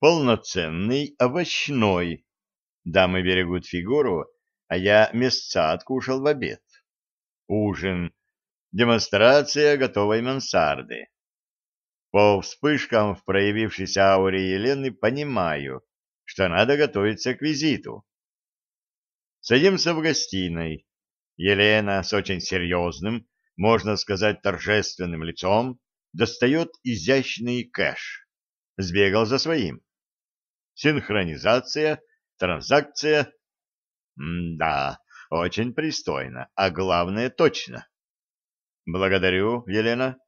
полноценный овощной. Дамы берегут фигуру, а я мясца откушал в обед. Ужин. Демонстрация готовой мансарды. По вспышкам в проявившейся ауре Елены понимаю, что надо готовиться к визиту. Садимся в гостиной. Елена с очень серьезным, можно сказать, торжественным лицом достает изящный кэш. Сбегал за своим синхронизация, транзакция. Да, очень пристойно, а главное точно. Благодарю, Елена.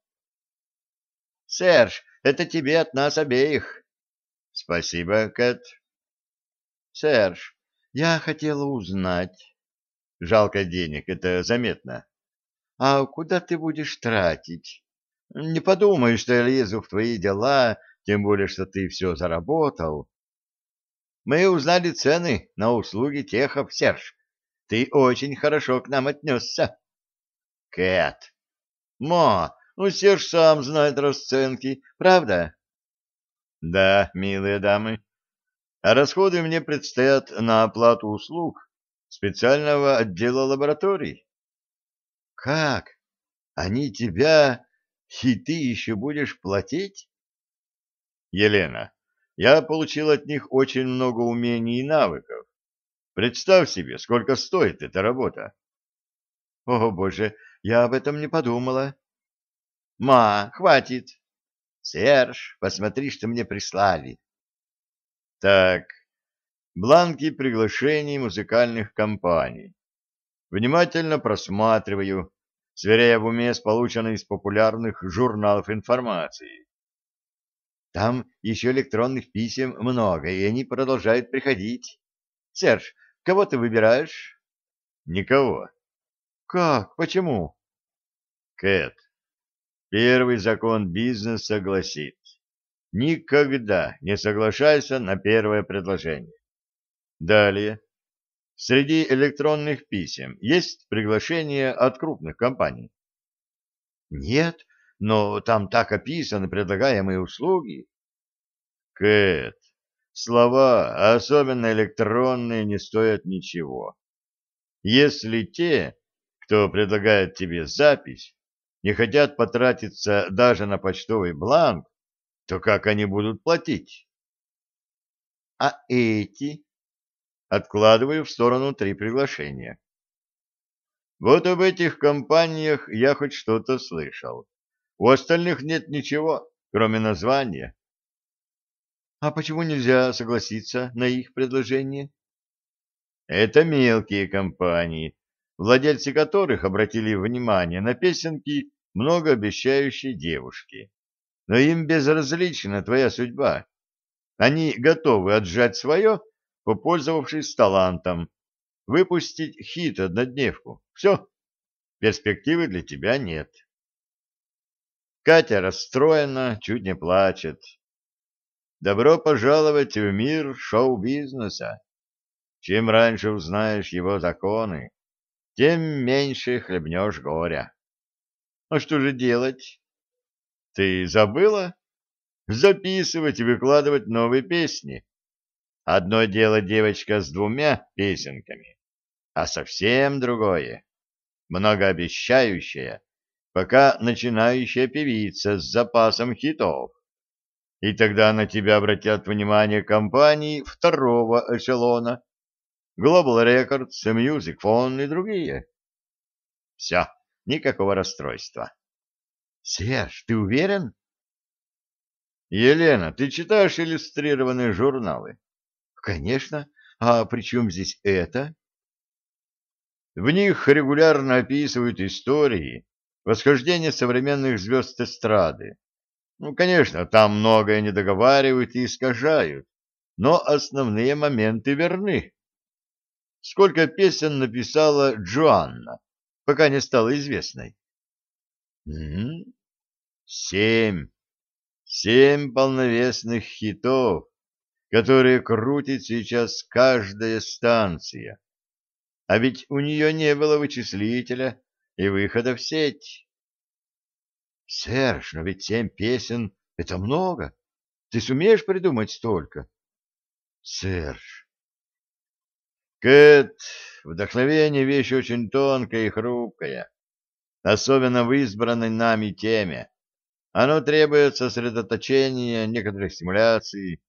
Серж, это тебе от нас обеих. Спасибо, Кэт. Серж, я хотела узнать. Жалко денег, это заметно. А куда ты будешь тратить? Не подумай, что я лезу в твои дела, тем более, что ты все заработал. Мы узнали цены на услуги техов, Серж. Ты очень хорошо к нам отнесся. Кэт. Мо, ну Серж сам знает расценки, правда? Да, милые дамы. А расходы мне предстоят на оплату услуг специального отдела лабораторий. Как? Они тебя... И ты еще будешь платить? Елена я получил от них очень много умений и навыков. Представь себе, сколько стоит эта работа. О, боже, я об этом не подумала. Ма, хватит. Серж, посмотри, что мне прислали. Так, бланки приглашений музыкальных компаний. Внимательно просматриваю, сверяя в уме с полученной из популярных журналов информации. Там еще электронных писем много, и они продолжают приходить. Серж, кого ты выбираешь? Никого. Как? Почему? Кэт, первый закон бизнеса гласит, никогда не соглашайся на первое предложение. Далее. Среди электронных писем есть приглашения от крупных компаний? Нет, но там так описаны предлагаемые услуги. Кэт, слова, особенно электронные, не стоят ничего. Если те, кто предлагает тебе запись, не хотят потратиться даже на почтовый бланк, то как они будут платить? А эти? Откладываю в сторону три приглашения. Вот об этих компаниях я хоть что-то слышал. У остальных нет ничего, кроме названия. А почему нельзя согласиться на их предложение? Это мелкие компании, владельцы которых обратили внимание на песенки многообещающей девушки. Но им безразлична твоя судьба. Они готовы отжать свое, попользовавшись талантом, выпустить хит-однодневку. Все, перспективы для тебя нет. Катя расстроена, чуть не плачет. Добро пожаловать в мир шоу-бизнеса. Чем раньше узнаешь его законы, тем меньше хлебнешь горя. А что же делать? Ты забыла? Записывать и выкладывать новые песни. Одно дело девочка с двумя песенками, а совсем другое, многообещающее пока начинающая певица с запасом хитов. И тогда на тебя обратят внимание компании второго эшелона, Global Records, Music Phone и другие. Все, никакого расстройства. Серж, ты уверен? Елена, ты читаешь иллюстрированные журналы? Конечно. А при чем здесь это? В них регулярно описывают истории, восхождение современных звезд эстрады. Ну, конечно, там многое не договаривают и искажают, но основные моменты верны. Сколько песен написала Джоанна, пока не стала известной? Угу. Семь. Семь полновесных хитов, которые крутит сейчас каждая станция. А ведь у нее не было вычислителя, и выхода в сеть. — Серж, но ведь семь песен — это много. Ты сумеешь придумать столько? — Серж. — Кэт, вдохновение — вещь очень тонкая и хрупкая, особенно в избранной нами теме. Оно требует сосредоточения, некоторых стимуляций.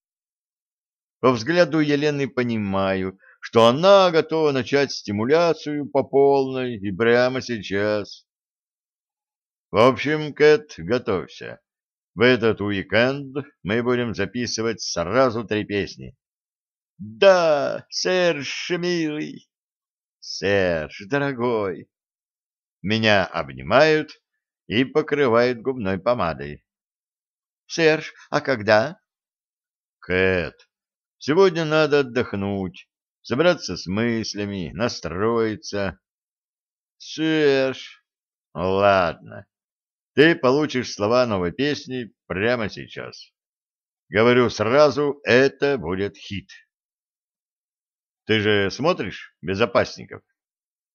По взгляду Елены понимаю — что она готова начать стимуляцию по полной и прямо сейчас. В общем, Кэт, готовься. В этот уикенд мы будем записывать сразу три песни. Да, Серж, милый. Серж, дорогой. Меня обнимают и покрывают губной помадой. Серж, а когда? Кэт, сегодня надо отдохнуть собраться с мыслями, настроиться. Шеш, ладно, ты получишь слова новой песни прямо сейчас. Говорю сразу, это будет хит. Ты же смотришь «Безопасников»?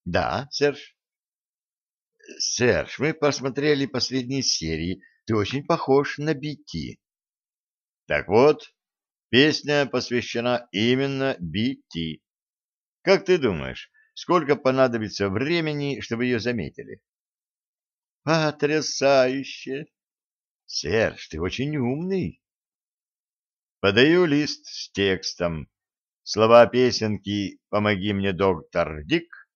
Да, Серж. Серж, мы посмотрели последние серии. Ты очень похож на Бити. Так вот, Песня посвящена именно Би-Ти. Как ты думаешь, сколько понадобится времени, чтобы ее заметили? Потрясающе! Серж, ты очень умный. Подаю лист с текстом. Слова песенки «Помоги мне, доктор Дик»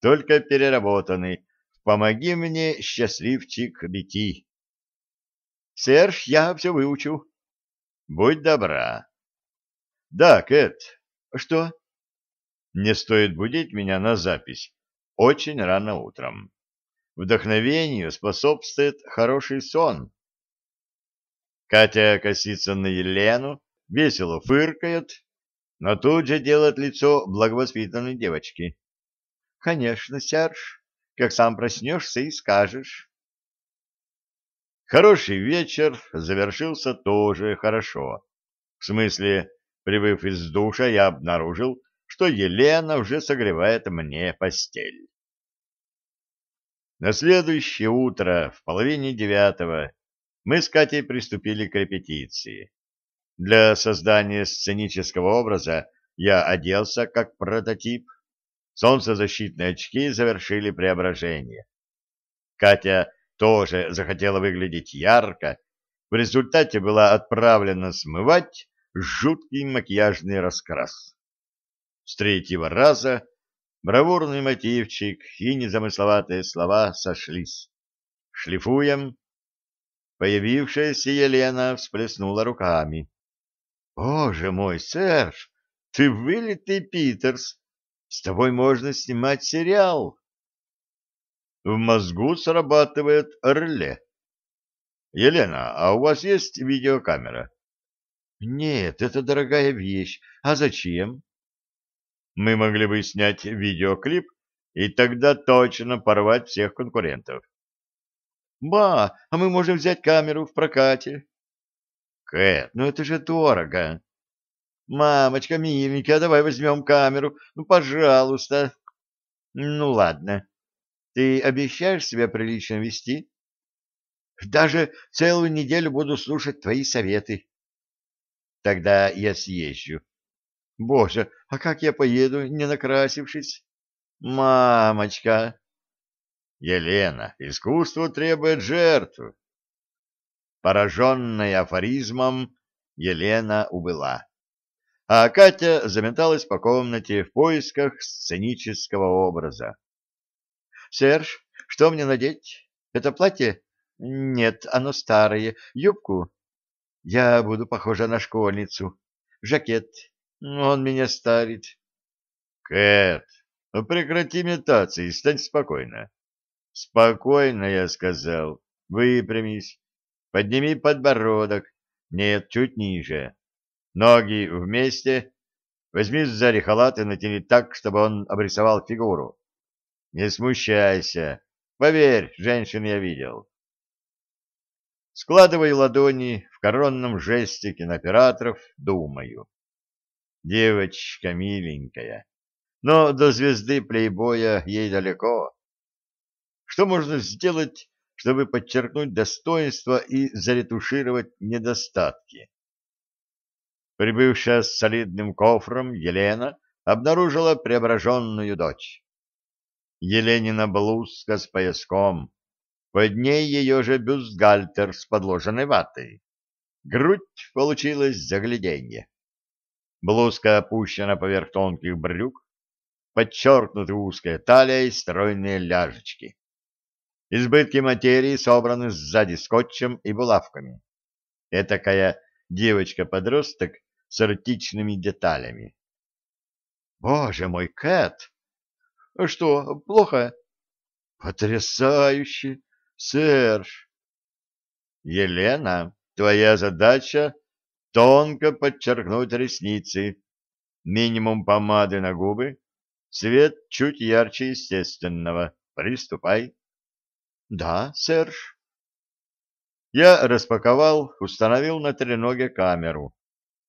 только переработаны. «Помоги мне, счастливчик Бити». «Серж, я все выучу». «Будь добра». Да, Кэт. А что? Не стоит будить меня на запись. Очень рано утром. Вдохновению способствует хороший сон. Катя косится на Елену, весело фыркает, но тут же делает лицо благовоспитанной девочки. — Конечно, Серж, как сам проснешься и скажешь. Хороший вечер завершился тоже хорошо. В смысле, Прибыв из душа, я обнаружил, что Елена уже согревает мне постель. На следующее утро, в половине девятого, мы с Катей приступили к репетиции. Для создания сценического образа я оделся как прототип. Солнцезащитные очки завершили преображение. Катя тоже захотела выглядеть ярко, в результате была отправлена смывать жуткий макияжный раскрас. С третьего раза бравурный мотивчик и незамысловатые слова сошлись. «Шлифуем!» Появившаяся Елена всплеснула руками. «Боже мой, Серж, ты вылитый Питерс! С тобой можно снимать сериал!» В мозгу срабатывает Орле. «Елена, а у вас есть видеокамера?» Нет, это дорогая вещь. А зачем? Мы могли бы снять видеоклип и тогда точно порвать всех конкурентов. Ба, а мы можем взять камеру в прокате. Кэт, ну это же дорого. Мамочка, миленькая, а давай возьмем камеру. Ну, пожалуйста. Ну, ладно. Ты обещаешь себя прилично вести? Даже целую неделю буду слушать твои советы. Тогда я съезжу. Боже, а как я поеду, не накрасившись? Мамочка! Елена, искусство требует жертву. Пораженная афоризмом, Елена убыла. А Катя заметалась по комнате в поисках сценического образа. «Серж, что мне надеть? Это платье? Нет, оно старое. Юбку? Я буду похожа на школьницу. Жакет. Он меня старит. Кэт, ну прекрати метаться и стань спокойно. Спокойно, я сказал. Выпрямись. Подними подбородок. Нет, чуть ниже. Ноги вместе. Возьми сзади халат и натяни так, чтобы он обрисовал фигуру. Не смущайся. Поверь, женщин я видел складывая ладони в коронном жесте кинооператоров, думаю. Девочка миленькая, но до звезды плейбоя ей далеко. Что можно сделать, чтобы подчеркнуть достоинства и заретушировать недостатки? Прибывшая с солидным кофром Елена обнаружила преображенную дочь. Еленина блузка с пояском, под ней ее же бюстгальтер с подложенной ватой. Грудь получилась загляденье. Блузка опущена поверх тонких брюк, подчеркнуты узкая талия и стройные ляжечки. Избытки материи собраны сзади скотчем и булавками. Этакая девочка-подросток с эротичными деталями. «Боже мой, Кэт! Что, плохо?» «Потрясающе! Серж. Елена, твоя задача — тонко подчеркнуть ресницы. Минимум помады на губы. Цвет чуть ярче естественного. Приступай. Да, Серж. Я распаковал, установил на треноге камеру.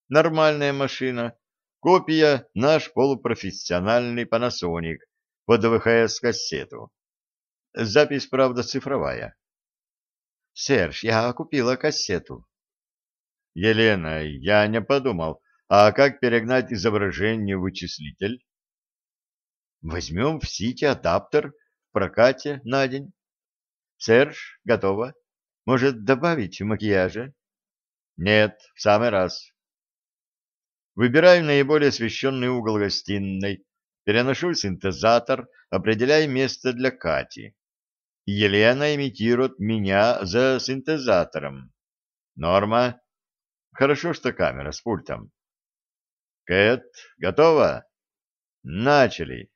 Нормальная машина. Копия наш полупрофессиональный Panasonic под ВХС-кассету. Запись, правда, цифровая. Серж, я купила кассету. Елена, я не подумал, а как перегнать изображение в вычислитель? Возьмем в сети адаптер в прокате на день. Серж, готово. Может, добавить макияжа? Нет, в самый раз. Выбираю наиболее освещенный угол гостиной, переношу синтезатор, определяю место для Кати. Елена имитирует меня за синтезатором. Норма. Хорошо, что камера с пультом. Кэт, готова? Начали.